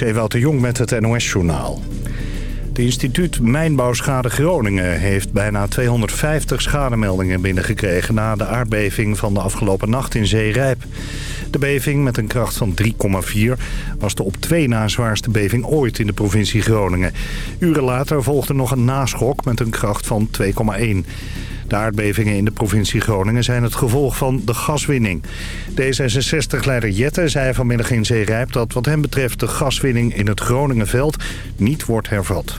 is Ewout de Jong met het NOS-journaal. Het instituut Mijnbouwschade Groningen heeft bijna 250 schademeldingen binnengekregen... na de aardbeving van de afgelopen nacht in Zeerijp. De beving met een kracht van 3,4 was de op twee na zwaarste beving ooit in de provincie Groningen. Uren later volgde nog een naschok met een kracht van 2,1. De aardbevingen in de provincie Groningen zijn het gevolg van de gaswinning. D66-leider Jette zei vanmiddag in Zeerijp dat wat hem betreft de gaswinning in het Groningenveld niet wordt hervat.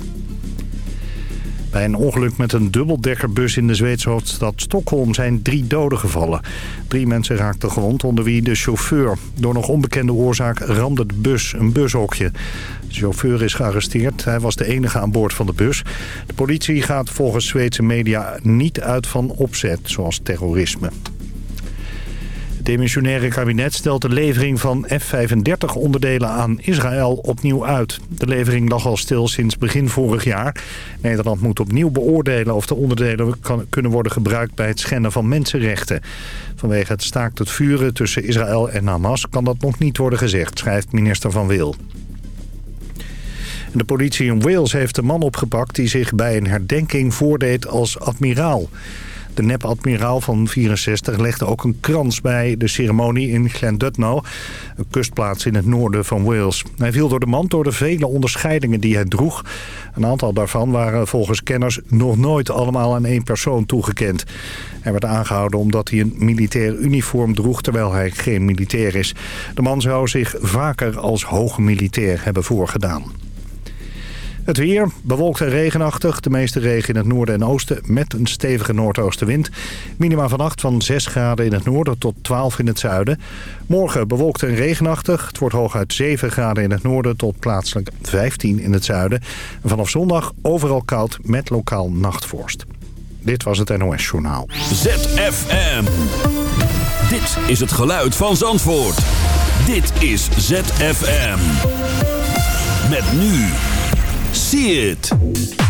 Bij een ongeluk met een dubbeldekkerbus in de Zweedse hoofdstad Stockholm zijn drie doden gevallen. Drie mensen raakten gewond, onder wie de chauffeur. Door nog onbekende oorzaak ramde de bus een bushokje. De chauffeur is gearresteerd. Hij was de enige aan boord van de bus. De politie gaat volgens Zweedse media niet uit van opzet, zoals terrorisme. Het demissionaire kabinet stelt de levering van F-35-onderdelen aan Israël opnieuw uit. De levering lag al stil sinds begin vorig jaar. Nederland moet opnieuw beoordelen of de onderdelen kunnen worden gebruikt bij het schenden van mensenrechten. Vanwege het staakt het vuren tussen Israël en Hamas kan dat nog niet worden gezegd, schrijft minister Van Wil. De politie in Wales heeft een man opgepakt die zich bij een herdenking voordeed als admiraal. De nep-admiraal van 64 legde ook een krans bij de ceremonie in Llandudno, een kustplaats in het noorden van Wales. Hij viel door de mand door de vele onderscheidingen die hij droeg. Een aantal daarvan waren volgens kenners nog nooit allemaal aan één persoon toegekend. Hij werd aangehouden omdat hij een militair uniform droeg terwijl hij geen militair is. De man zou zich vaker als hoge militair hebben voorgedaan. Het weer, bewolkt en regenachtig. De meeste regen in het noorden en oosten met een stevige noordoostenwind. Minima vannacht van 6 graden in het noorden tot 12 in het zuiden. Morgen bewolkt en regenachtig. Het wordt hooguit 7 graden in het noorden tot plaatselijk 15 in het zuiden. En vanaf zondag overal koud met lokaal nachtvorst. Dit was het NOS Journaal. ZFM. Dit is het geluid van Zandvoort. Dit is ZFM. Met nu... See it.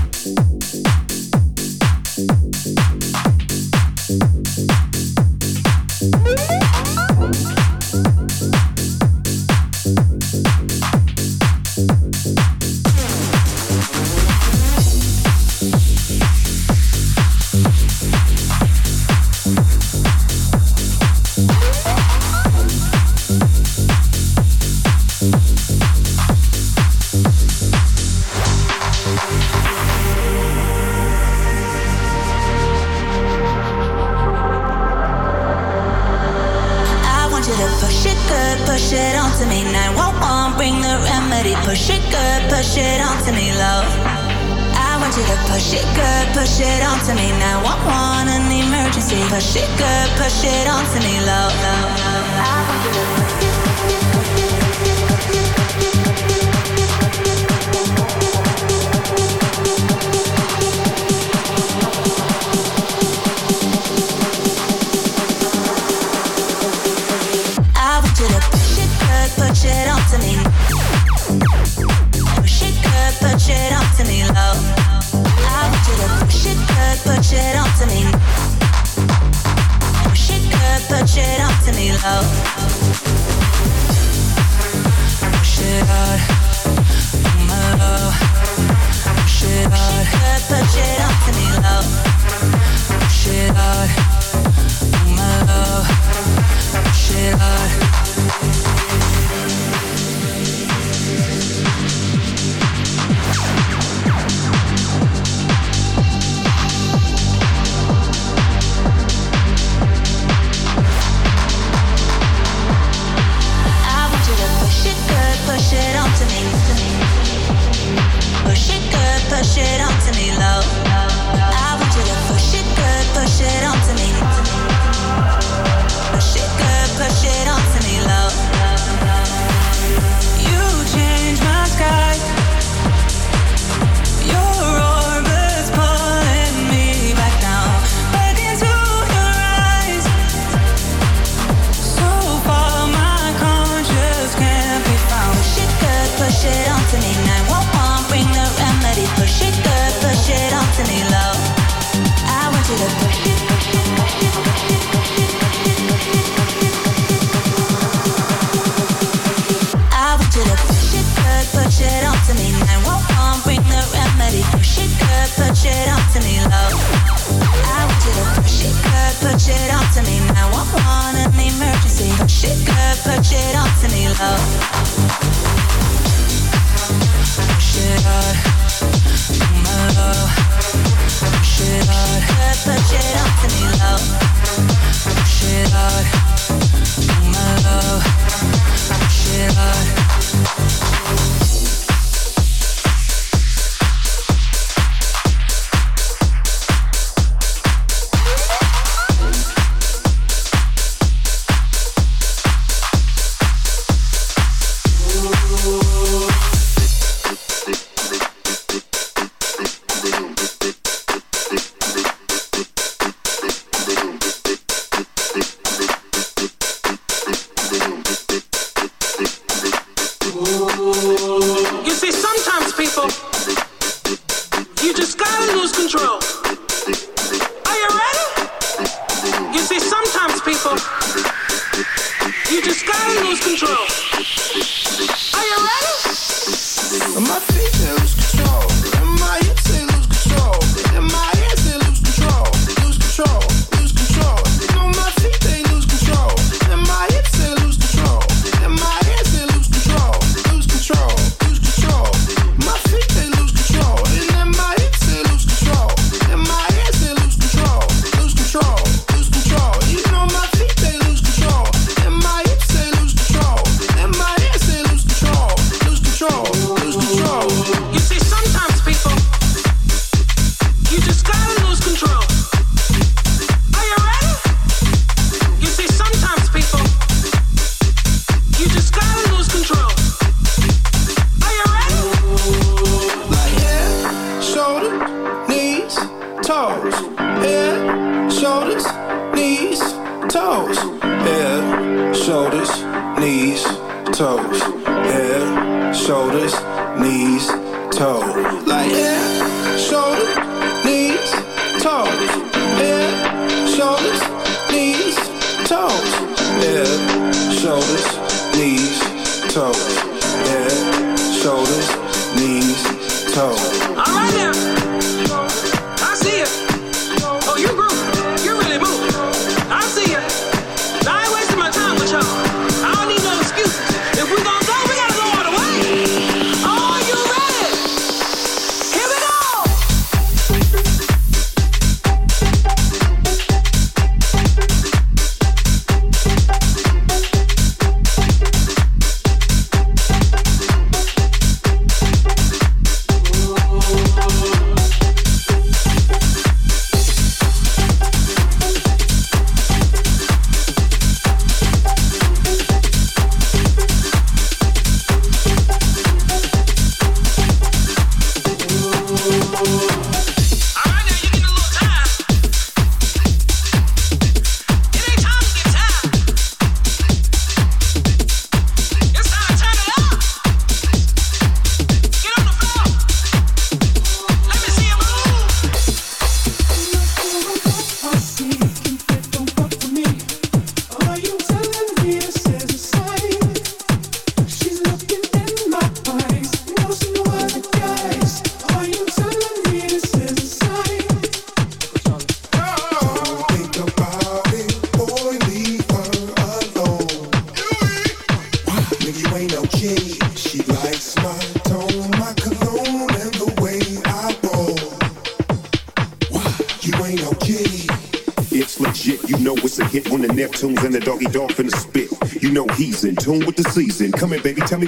shoulders, knees, toes.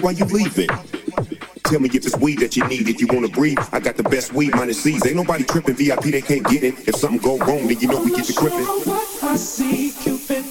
Why you leaving. Tell me if it's weed that you need, if you wanna breathe. I got the best weed minus C's. Ain't nobody tripping, VIP they can't get it. If something go wrong, then you know we get you gripping. I see, Cupid,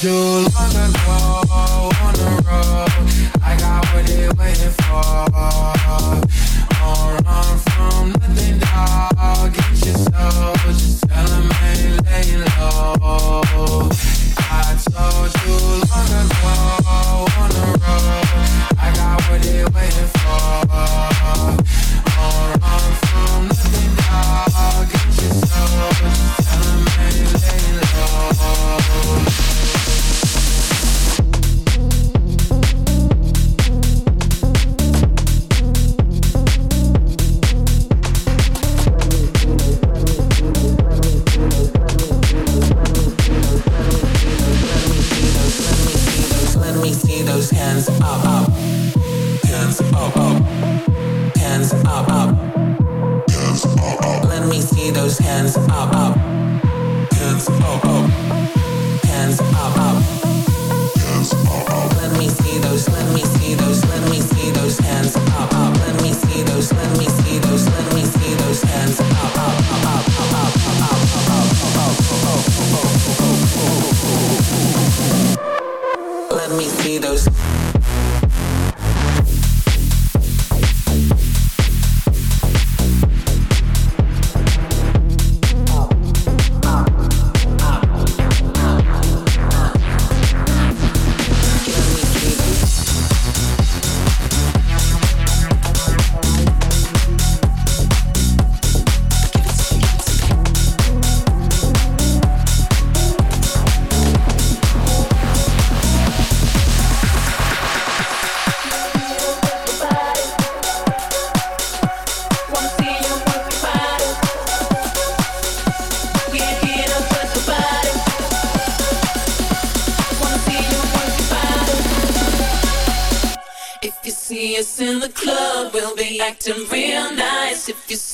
too long ago on the road. I got what they waiting for. Don't run from nothing, dog. Get your soul. Just tell them ain't laying low. I told you long ago on the road. I got what they waiting for. Don't run from nothing, dog. Get your soul. Just tell them ain't laying low.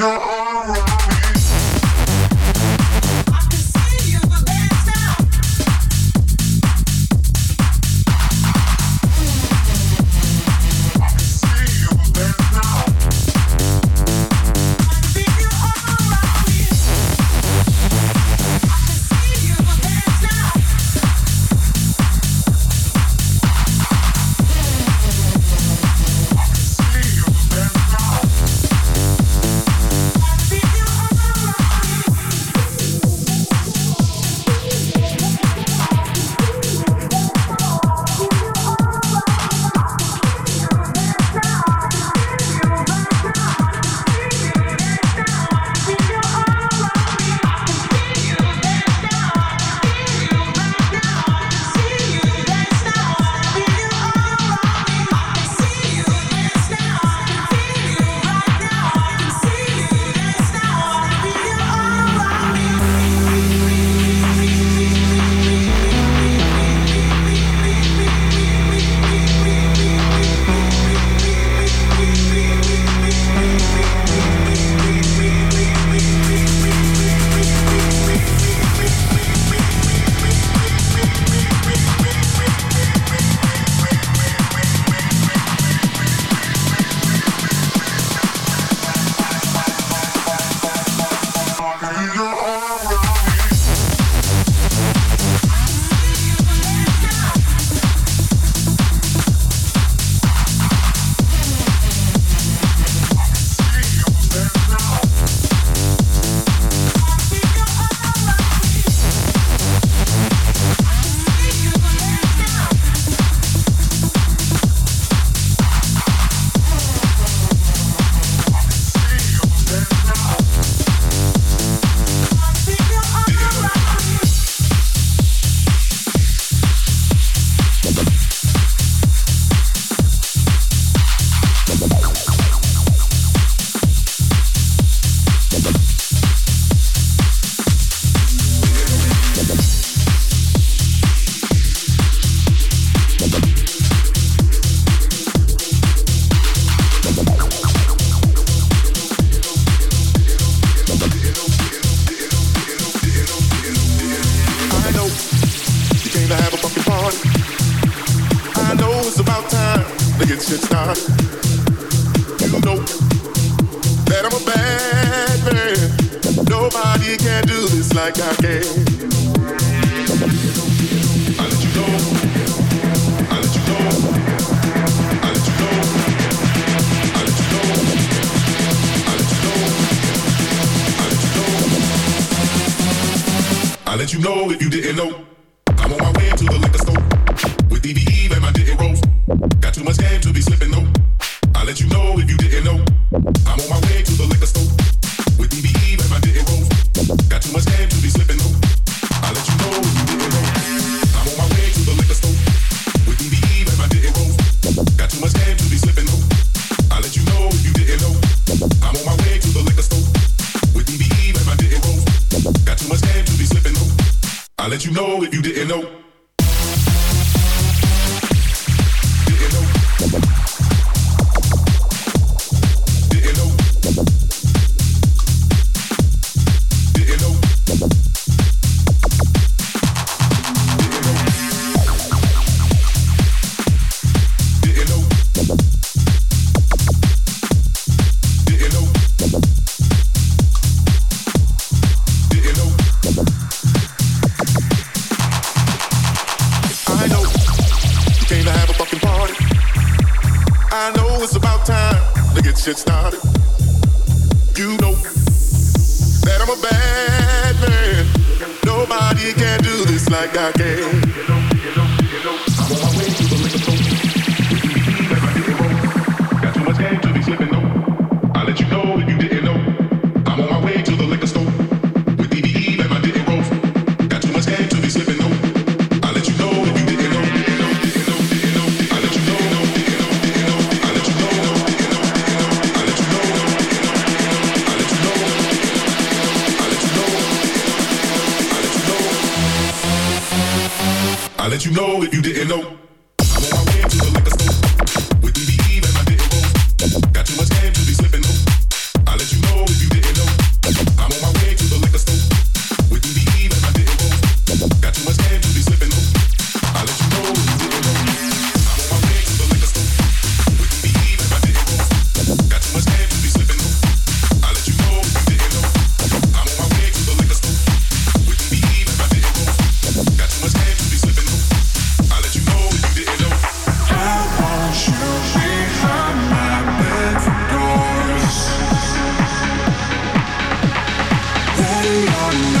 Ha! On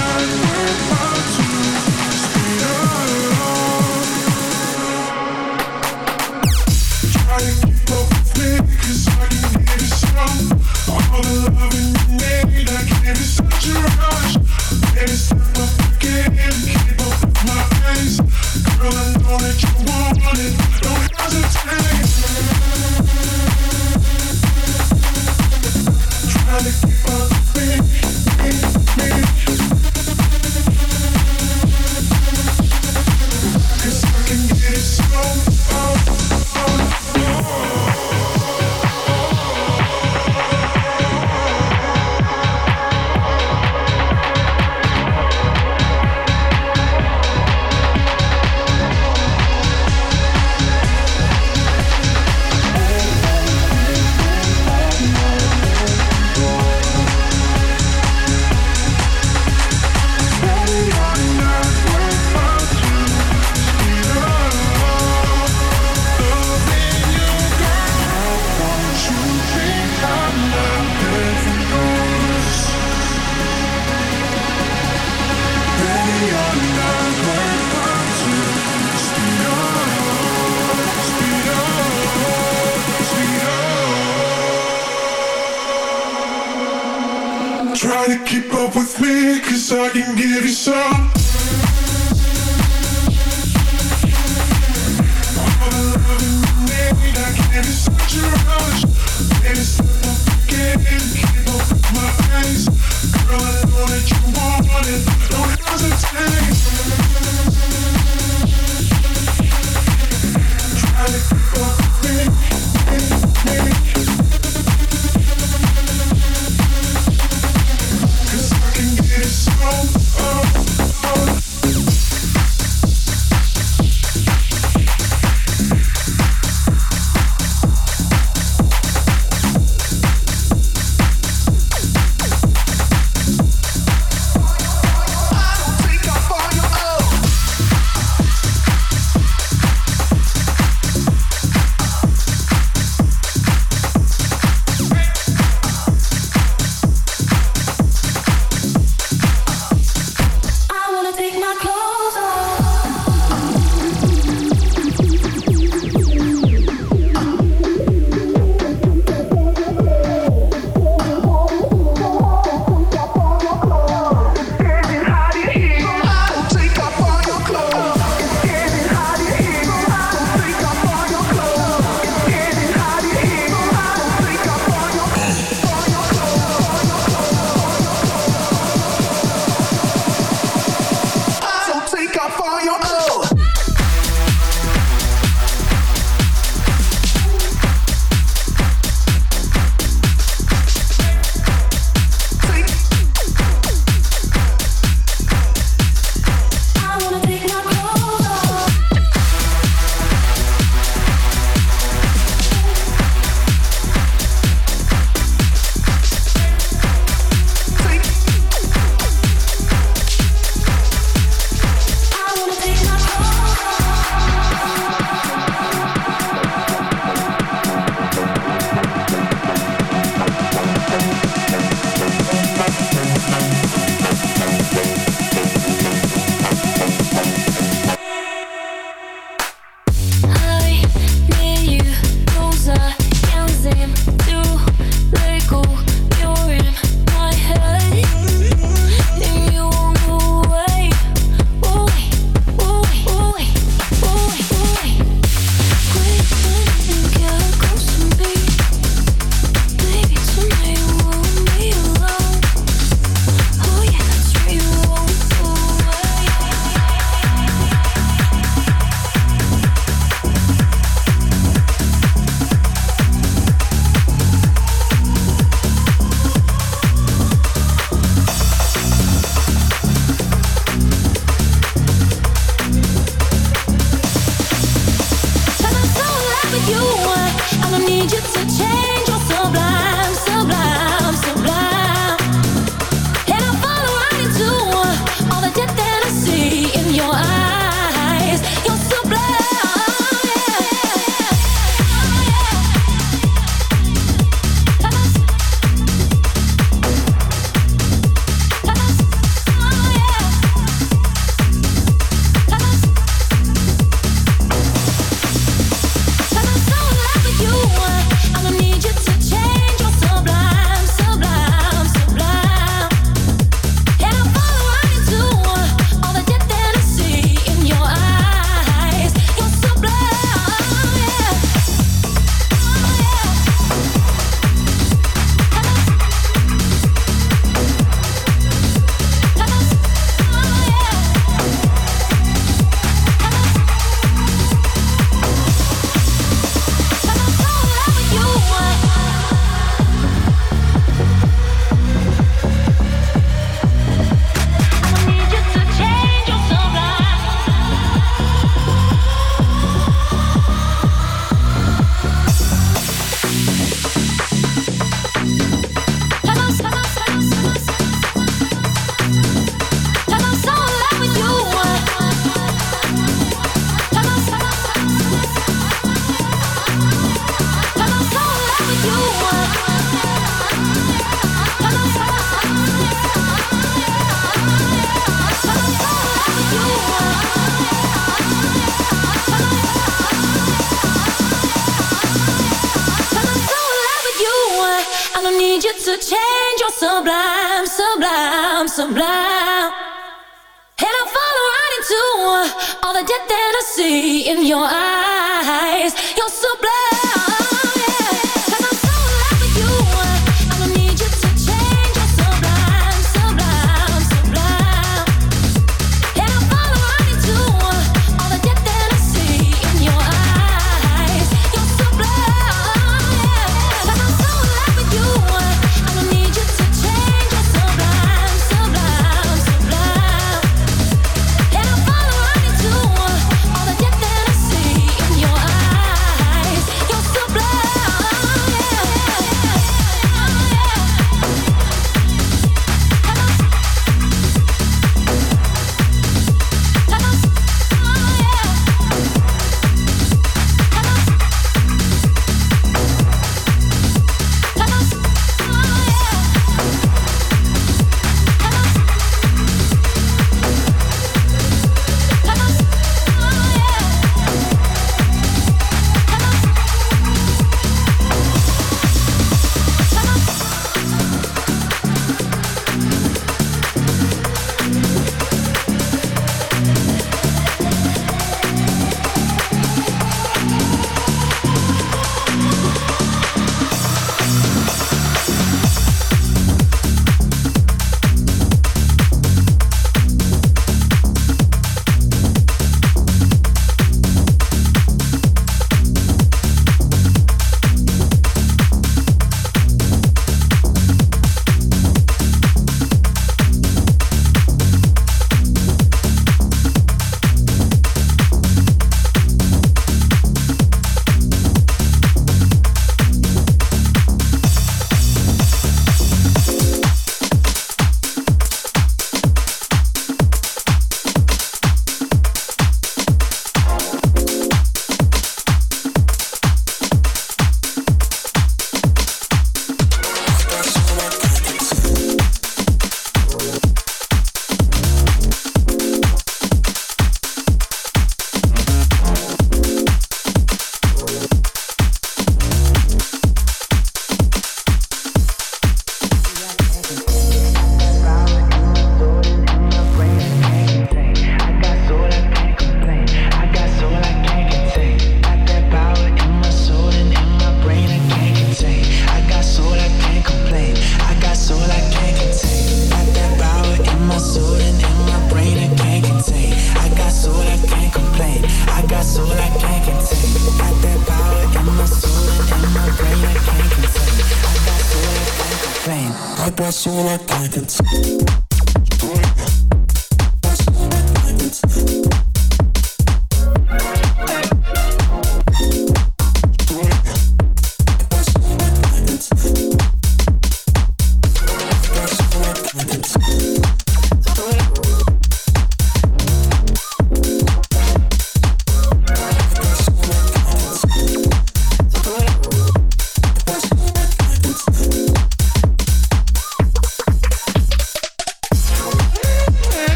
That's all I can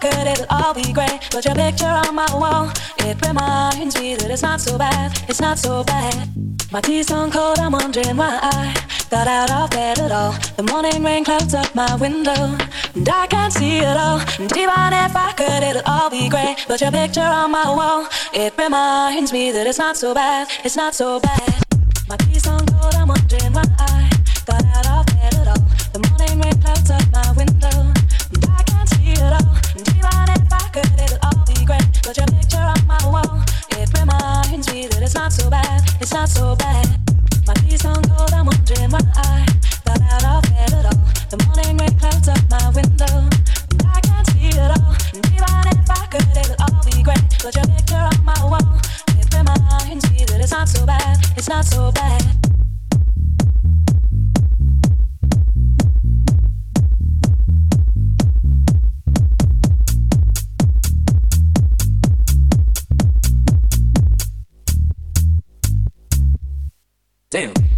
could, it'll all be great. But your picture on my wall, it reminds me that it's not so bad, it's not so bad. My tea's gone cold, I'm wondering why I got out of bed at all. The morning rain clouds up my window, and I can't see it all. And even if I could, it'll all be great. But your picture on my wall, it reminds me that it's not so bad, it's not so bad. My tea's gone cold, I'm wondering why I got out of bed at all. The morning rain clouds up my window, it's not so bad. It's not so bad. Damn.